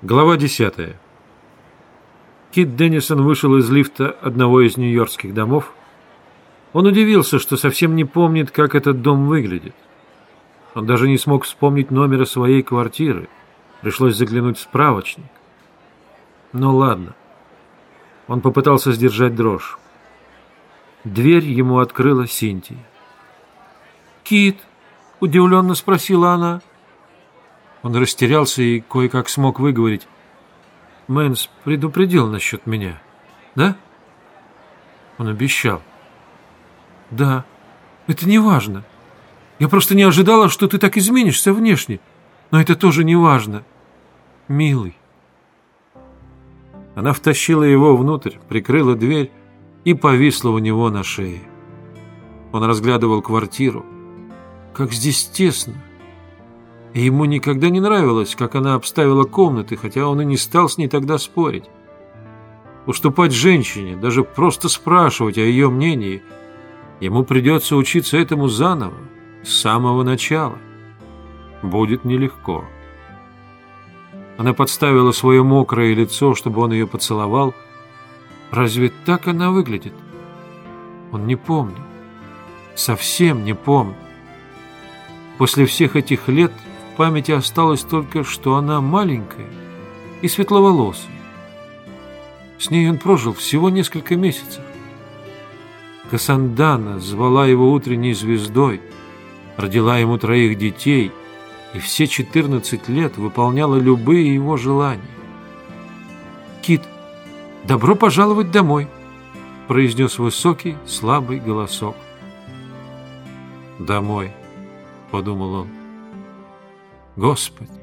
Глава 10. Кит Деннисон вышел из лифта одного из нью-йоркских домов. Он удивился, что совсем не помнит, как этот дом выглядит. Он даже не смог вспомнить номера своей квартиры. Пришлось заглянуть в справочник. Ну ладно. Он попытался сдержать дрожь. Дверь ему открыла Синтия. «Кит?» — удивленно спросила она. Он растерялся и кое-как смог выговорить. Мэнс предупредил насчет меня, да? Он обещал. Да, это не важно. Я просто не ожидала, что ты так изменишься внешне. Но это тоже не важно. Милый. Она втащила его внутрь, прикрыла дверь и повисла у него на шее. Он разглядывал квартиру. Как здесь тесно. И ему никогда не нравилось, как она обставила комнаты, хотя он и не стал с ней тогда спорить. Уступать женщине, даже просто спрашивать о ее мнении, ему придется учиться этому заново, с самого начала. Будет нелегко. Она подставила свое мокрое лицо, чтобы он ее поцеловал. Разве так она выглядит? Он не помнил. Совсем не помнил. После всех этих лет памяти осталось только, что она маленькая и светловолосая. С ней он прожил всего несколько месяцев. Касандана звала его утренней звездой, родила ему троих детей и все 14 лет выполняла любые его желания. «Кит, добро пожаловать домой!» произнес высокий, слабый голосок. «Домой», — подумал он. Господи.